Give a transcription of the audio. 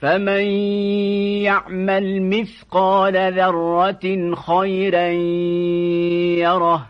فمن يعمل مثقال ذرة خيرا يره